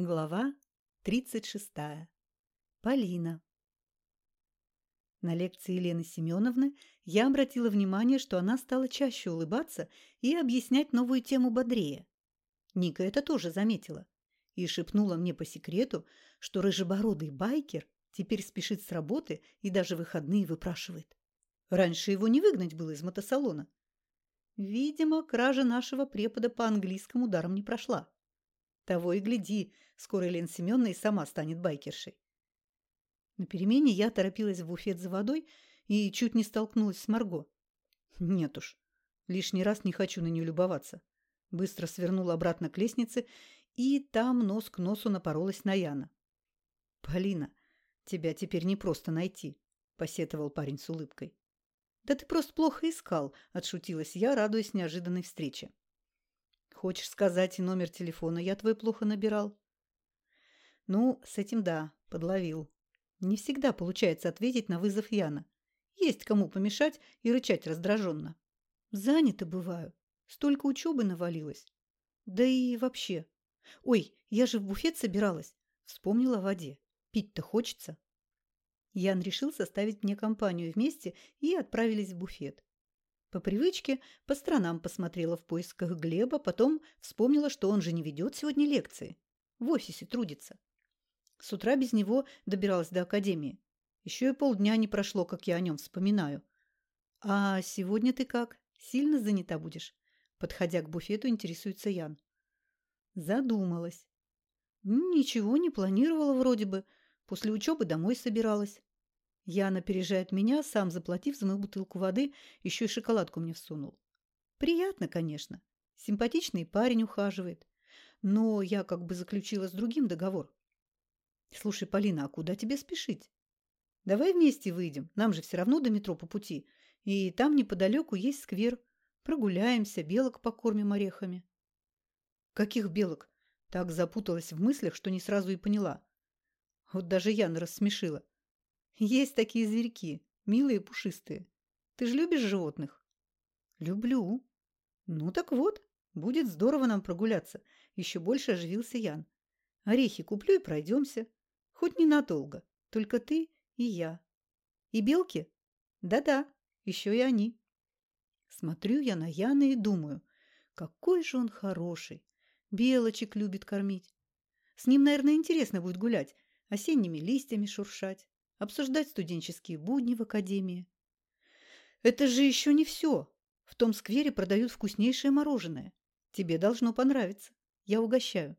Глава 36. Полина. На лекции Елены Семеновны я обратила внимание, что она стала чаще улыбаться и объяснять новую тему бодрее. Ника это тоже заметила и шепнула мне по секрету, что рыжебородый байкер теперь спешит с работы и даже выходные выпрашивает. Раньше его не выгнать было из мотосалона. Видимо, кража нашего препода по английскому даром не прошла. Того и гляди, скоро Елена Семеновна и сама станет байкершей. На перемене я торопилась в буфет за водой и чуть не столкнулась с Марго. Нет уж, лишний раз не хочу на нее любоваться. Быстро свернула обратно к лестнице и там нос к носу напоролась на Яна. «Полина, тебя теперь не просто найти», – посетовал парень с улыбкой. «Да ты просто плохо искал», – отшутилась я, радуясь неожиданной встрече. Хочешь сказать, и номер телефона я твой плохо набирал? Ну, с этим да, подловил. Не всегда получается ответить на вызов Яна. Есть кому помешать и рычать раздраженно. Занято бываю. Столько учебы навалилось. Да и вообще. Ой, я же в буфет собиралась. Вспомнила о воде. Пить-то хочется. Ян решил составить мне компанию вместе и отправились в буфет. По привычке по сторонам посмотрела в поисках Глеба, потом вспомнила, что он же не ведет сегодня лекции. В офисе трудится. С утра без него добиралась до академии. Еще и полдня не прошло, как я о нем вспоминаю. «А сегодня ты как? Сильно занята будешь?» Подходя к буфету, интересуется Ян. Задумалась. Ничего не планировала вроде бы. После учебы домой собиралась. Ян опережает меня, сам заплатив за мою бутылку воды, еще и шоколадку мне всунул. Приятно, конечно. Симпатичный парень ухаживает. Но я как бы заключила с другим договор. Слушай, Полина, а куда тебе спешить? Давай вместе выйдем, нам же все равно до метро по пути. И там неподалеку есть сквер. Прогуляемся, белок покормим орехами. Каких белок? Так запуталась в мыслях, что не сразу и поняла. Вот даже Яна рассмешила. Есть такие зверьки, милые пушистые. Ты же любишь животных? Люблю. Ну так вот, будет здорово нам прогуляться. Еще больше оживился Ян. Орехи куплю и пройдемся. Хоть ненадолго. Только ты и я. И белки? Да-да, еще и они. Смотрю я на Яна и думаю, какой же он хороший. Белочек любит кормить. С ним, наверное, интересно будет гулять, осенними листьями шуршать обсуждать студенческие будни в академии. Это же еще не все. В том сквере продают вкуснейшее мороженое. Тебе должно понравиться. Я угощаю.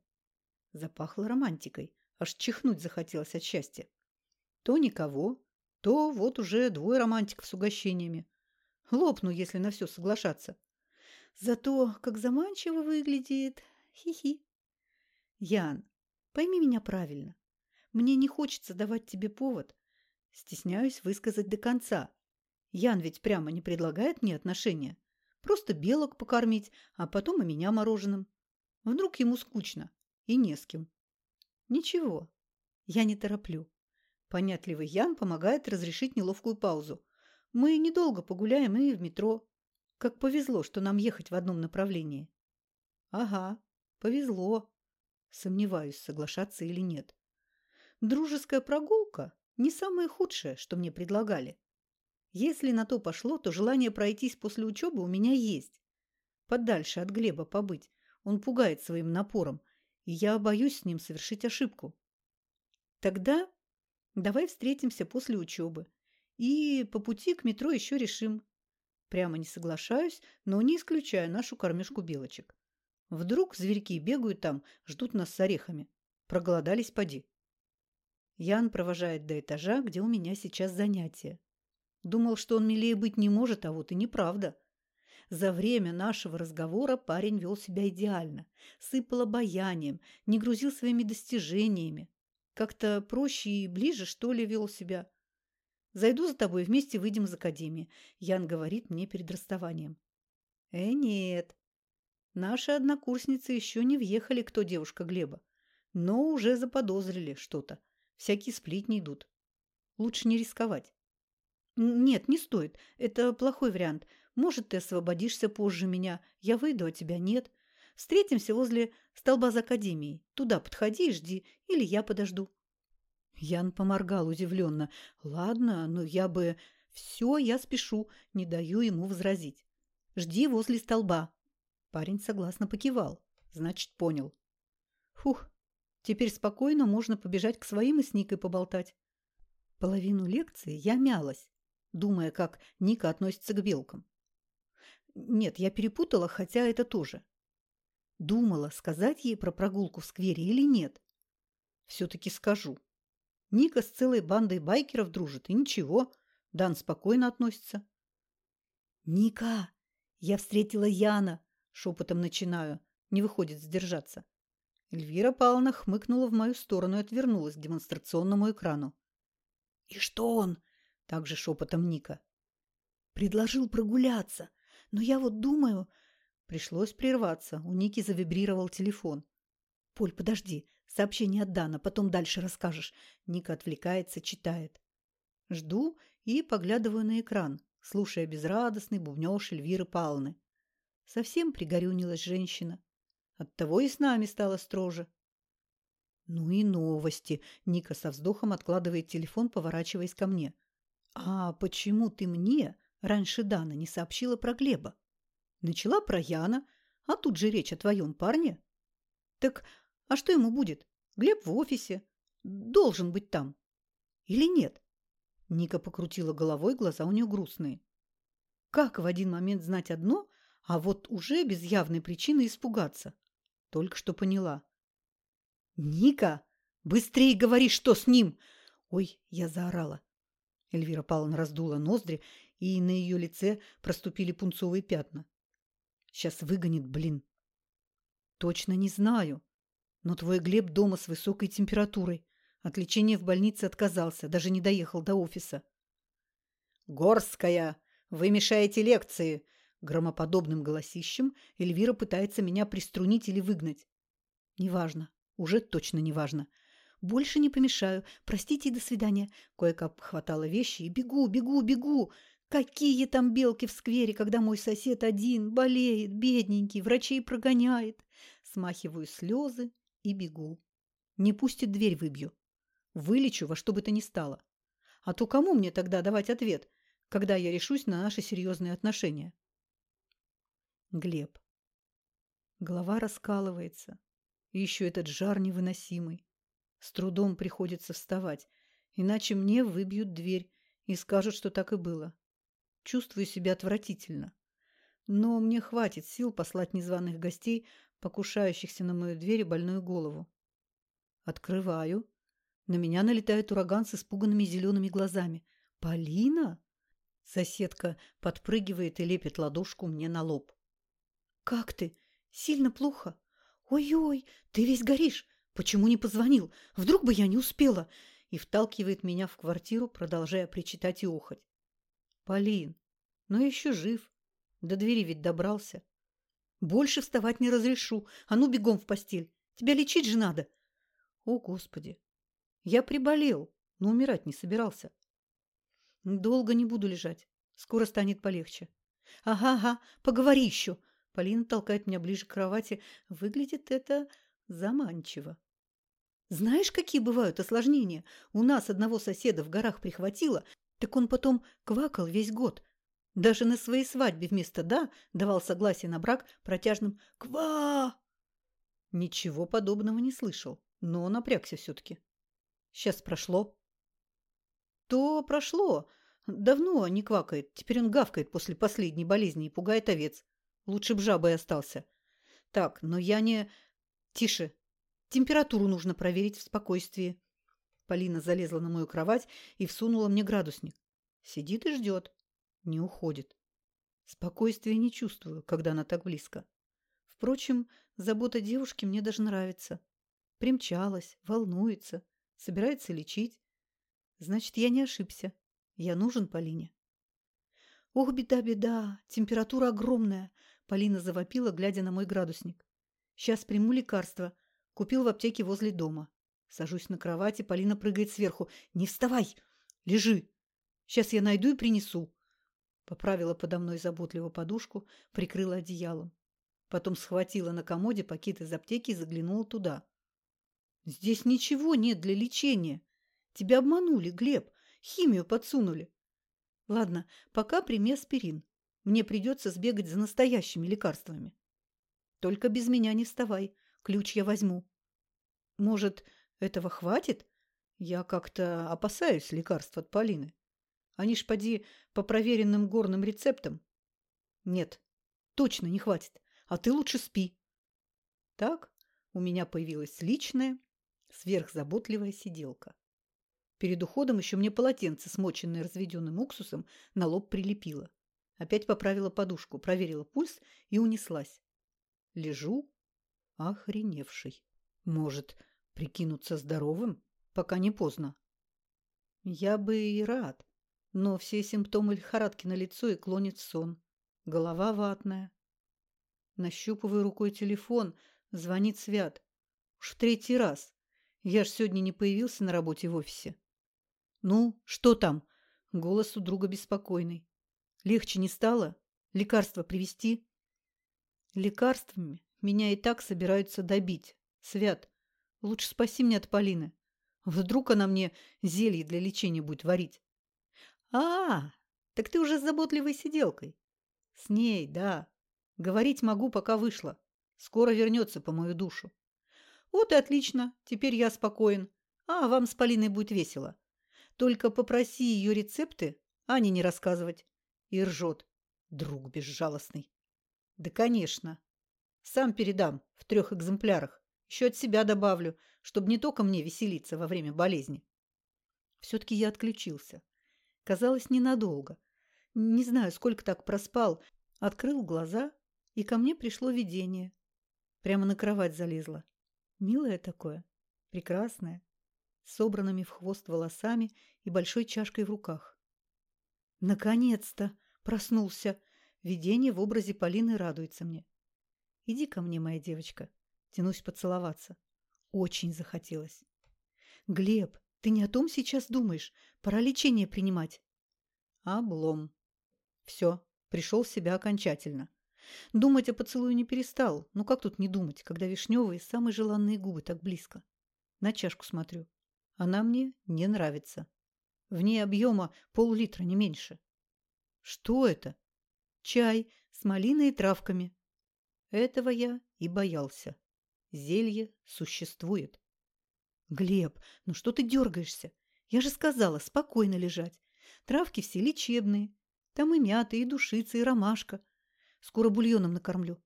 Запахло романтикой. Аж чихнуть захотелось от счастья. То никого, то вот уже двое романтиков с угощениями. Лопну, если на все соглашаться. Зато как заманчиво выглядит. Хи-хи. Ян, пойми меня правильно. Мне не хочется давать тебе повод Стесняюсь высказать до конца. Ян ведь прямо не предлагает мне отношения. Просто белок покормить, а потом и меня мороженым. Вдруг ему скучно и не с кем. Ничего, я не тороплю. Понятливый Ян помогает разрешить неловкую паузу. Мы недолго погуляем и в метро. Как повезло, что нам ехать в одном направлении. Ага, повезло. Сомневаюсь, соглашаться или нет. Дружеская прогулка не самое худшее, что мне предлагали. Если на то пошло, то желание пройтись после учебы у меня есть. Подальше от Глеба побыть. Он пугает своим напором, и я боюсь с ним совершить ошибку. Тогда давай встретимся после учебы. И по пути к метро еще решим. Прямо не соглашаюсь, но не исключаю нашу кормежку белочек. Вдруг зверьки бегают там, ждут нас с орехами. Проголодались поди. Ян провожает до этажа, где у меня сейчас занятие. Думал, что он милее быть не может, а вот и неправда. За время нашего разговора парень вел себя идеально, сыпал обаянием, не грузил своими достижениями. Как-то проще и ближе, что ли, вел себя. «Зайду за тобой, вместе выйдем из академии», – Ян говорит мне перед расставанием. «Э, нет. Наши однокурсницы еще не въехали, кто девушка Глеба, но уже заподозрили что-то. Всякие сплетни идут. Лучше не рисковать. Нет, не стоит. Это плохой вариант. Может, ты освободишься позже меня. Я выйду, а тебя нет. Встретимся возле Столба за академией. Туда подходи и жди, или я подожду». Ян поморгал удивленно. «Ладно, но я бы...» «Все, я спешу, не даю ему возразить. Жди возле столба». Парень согласно покивал. Значит, понял. Фух, теперь спокойно можно побежать к своим и с Никой поболтать. Половину лекции я мялась, думая, как Ника относится к белкам. Нет, я перепутала, хотя это тоже. Думала, сказать ей про прогулку в сквере или нет. Все-таки скажу. Ника с целой бандой байкеров дружит, и ничего, Дан спокойно относится. «Ника, я встретила Яна!» – шепотом начинаю. Не выходит сдержаться. Эльвира Павловна хмыкнула в мою сторону и отвернулась к демонстрационному экрану. «И что он?» – также шепотом Ника. «Предложил прогуляться. Но я вот думаю...» Пришлось прерваться. У Ники завибрировал телефон. «Поль, подожди. Сообщение от Дана. Потом дальше расскажешь». Ника отвлекается, читает. Жду и поглядываю на экран, слушая безрадостный бубнёж Эльвиры Павловны. Совсем пригорюнилась женщина. Оттого и с нами стало строже. Ну и новости. Ника со вздохом откладывает телефон, поворачиваясь ко мне. А почему ты мне раньше Дана не сообщила про Глеба? Начала про Яна, а тут же речь о твоем парне. Так, а что ему будет? Глеб в офисе. Должен быть там. Или нет? Ника покрутила головой, глаза у нее грустные. Как в один момент знать одно, а вот уже без явной причины испугаться? Только что поняла. «Ника, быстрее говори, что с ним!» «Ой!» – я заорала. Эльвира Павловна раздула ноздри, и на ее лице проступили пунцовые пятна. «Сейчас выгонит, блин!» «Точно не знаю. Но твой Глеб дома с высокой температурой. От лечения в больнице отказался, даже не доехал до офиса». «Горская, вы мешаете лекции!» Громоподобным голосищем Эльвира пытается меня приструнить или выгнать. Неважно. Уже точно неважно. Больше не помешаю. Простите и до свидания. Кое-как хватала вещи и бегу, бегу, бегу. Какие там белки в сквере, когда мой сосед один, болеет, бедненький, врачей прогоняет. Смахиваю слезы и бегу. Не пустит дверь выбью. Вылечу во что бы то ни стало. А то кому мне тогда давать ответ, когда я решусь на наши серьезные отношения? Глеб. Голова раскалывается. И еще этот жар невыносимый. С трудом приходится вставать, иначе мне выбьют дверь и скажут, что так и было. Чувствую себя отвратительно. Но мне хватит сил послать незваных гостей, покушающихся на мою дверь и больную голову. Открываю. На меня налетает ураган с испуганными зелеными глазами. «Полина?» Соседка подпрыгивает и лепит ладошку мне на лоб. «Как ты? Сильно плохо?» «Ой-ой, ты весь горишь! Почему не позвонил? Вдруг бы я не успела!» И вталкивает меня в квартиру, продолжая причитать и охоть. «Полин, но еще жив. До двери ведь добрался. Больше вставать не разрешу. А ну, бегом в постель. Тебя лечить же надо!» «О, Господи! Я приболел, но умирать не собирался. Долго не буду лежать. Скоро станет полегче. Ага, ага, поговори еще. Полина толкает меня ближе к кровати. Выглядит это заманчиво. Знаешь, какие бывают осложнения? У нас одного соседа в горах прихватило, так он потом квакал весь год. Даже на своей свадьбе вместо «да» давал согласие на брак протяжным «ква». Ничего подобного не слышал, но напрягся все-таки. Сейчас прошло. То прошло. Давно не квакает. Теперь он гавкает после последней болезни и пугает овец. Лучше б жабой остался. Так, но я не... Тише. Температуру нужно проверить в спокойствии. Полина залезла на мою кровать и всунула мне градусник. Сидит и ждет. Не уходит. Спокойствия не чувствую, когда она так близко. Впрочем, забота девушки мне даже нравится. Примчалась, волнуется, собирается лечить. Значит, я не ошибся. Я нужен Полине. Ох, беда, беда, температура огромная. Полина завопила, глядя на мой градусник. «Сейчас приму лекарство. Купил в аптеке возле дома. Сажусь на кровати, Полина прыгает сверху. «Не вставай! Лежи! Сейчас я найду и принесу!» Поправила подо мной заботливо подушку, прикрыла одеялом. Потом схватила на комоде пакет из аптеки и заглянула туда. Здесь ничего нет для лечения. Тебя обманули, Глеб. Химию подсунули. Ладно, пока прими аспирин. Мне придется сбегать за настоящими лекарствами. Только без меня не вставай. Ключ я возьму. Может, этого хватит? Я как-то опасаюсь лекарств от Полины. Они ж поди по проверенным горным рецептам. Нет, точно не хватит. А ты лучше спи. Так у меня появилась личная, сверхзаботливая сиделка. Перед уходом еще мне полотенце, смоченное разведенным уксусом, на лоб прилепило. Опять поправила подушку, проверила пульс и унеслась. Лежу охреневший. Может, прикинуться здоровым, пока не поздно? Я бы и рад, но все симптомы лихорадки на лицо и клонит в сон. Голова ватная. Нащупываю рукой телефон, звонит Свят. Уж в третий раз. Я ж сегодня не появился на работе в офисе. «Ну, что там?» Голос у друга беспокойный. «Легче не стало? Лекарства привезти?» «Лекарствами меня и так собираются добить. Свят, лучше спаси меня от Полины. Вдруг она мне зелье для лечения будет варить?» «А, так ты уже с заботливой сиделкой?» «С ней, да. Говорить могу, пока вышла. Скоро вернется по мою душу». «Вот и отлично. Теперь я спокоен. А вам с Полиной будет весело. Только попроси ее рецепты, а не не рассказывать. И ржет. Друг безжалостный. Да, конечно. Сам передам в трех экземплярах. Еще от себя добавлю, чтобы не только мне веселиться во время болезни. Все-таки я отключился. Казалось, ненадолго. Не знаю, сколько так проспал. Открыл глаза, и ко мне пришло видение. Прямо на кровать залезла. Милое такое, прекрасное собранными в хвост волосами и большой чашкой в руках. «Наконец-то!» – проснулся. Видение в образе Полины радуется мне. «Иди ко мне, моя девочка». Тянусь поцеловаться. Очень захотелось. «Глеб, ты не о том сейчас думаешь. Пора лечение принимать». Облом. Все, пришел в себя окончательно. Думать о поцелуе не перестал. Ну как тут не думать, когда вишневые самые желанные губы так близко? На чашку смотрю. Она мне не нравится. В ней объема пол-литра, не меньше. Что это? Чай с малиной и травками. Этого я и боялся. Зелье существует. Глеб, ну что ты дергаешься? Я же сказала, спокойно лежать. Травки все лечебные. Там и мята, и душица, и ромашка. Скоро бульоном накормлю.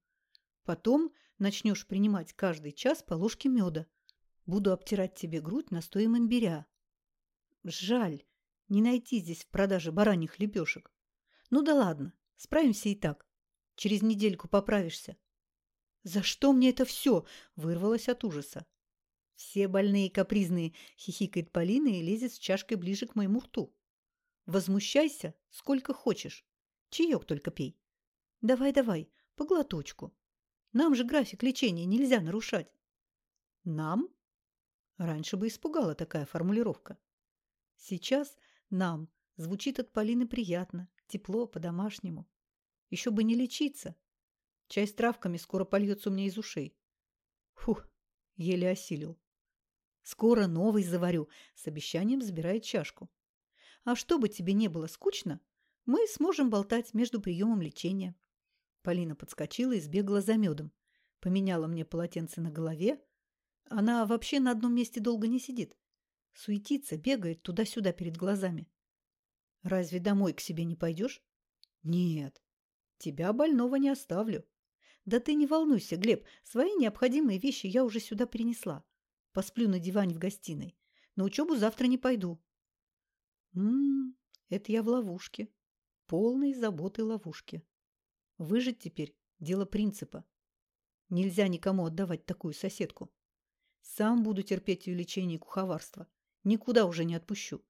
Потом начнешь принимать каждый час по ложке меда. Буду обтирать тебе грудь настоем имбиря. Жаль, не найти здесь в продаже бараньих лепешек. Ну да ладно, справимся и так. Через недельку поправишься. За что мне это все? Вырвалось от ужаса. Все больные и капризные, хихикает Полина и лезет с чашкой ближе к моему рту. Возмущайся, сколько хочешь. Чаек только пей. Давай-давай, по глоточку. Нам же график лечения нельзя нарушать. Нам? Раньше бы испугала такая формулировка. Сейчас нам звучит от Полины приятно, тепло, по-домашнему. Еще бы не лечиться. Чай с травками скоро польется меня из ушей. Фух, еле осилил. Скоро новый заварю, с обещанием забирает чашку. А чтобы тебе не было скучно, мы сможем болтать между приемом лечения. Полина подскочила и сбегала за медом. Поменяла мне полотенце на голове, она вообще на одном месте долго не сидит. Суетится, бегает туда-сюда перед глазами. Разве домой к себе не пойдешь? Нет, тебя больного не оставлю. Да ты не волнуйся, Глеб, свои необходимые вещи я уже сюда принесла. Посплю на диване в гостиной. На учебу завтра не пойду. Ммм, это я в ловушке. Полной заботы ловушки. Выжить теперь – дело принципа. Нельзя никому отдавать такую соседку. Сам буду терпеть ее лечение и куховарство. Никуда уже не отпущу.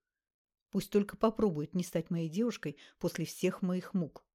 Пусть только попробует не стать моей девушкой после всех моих мук.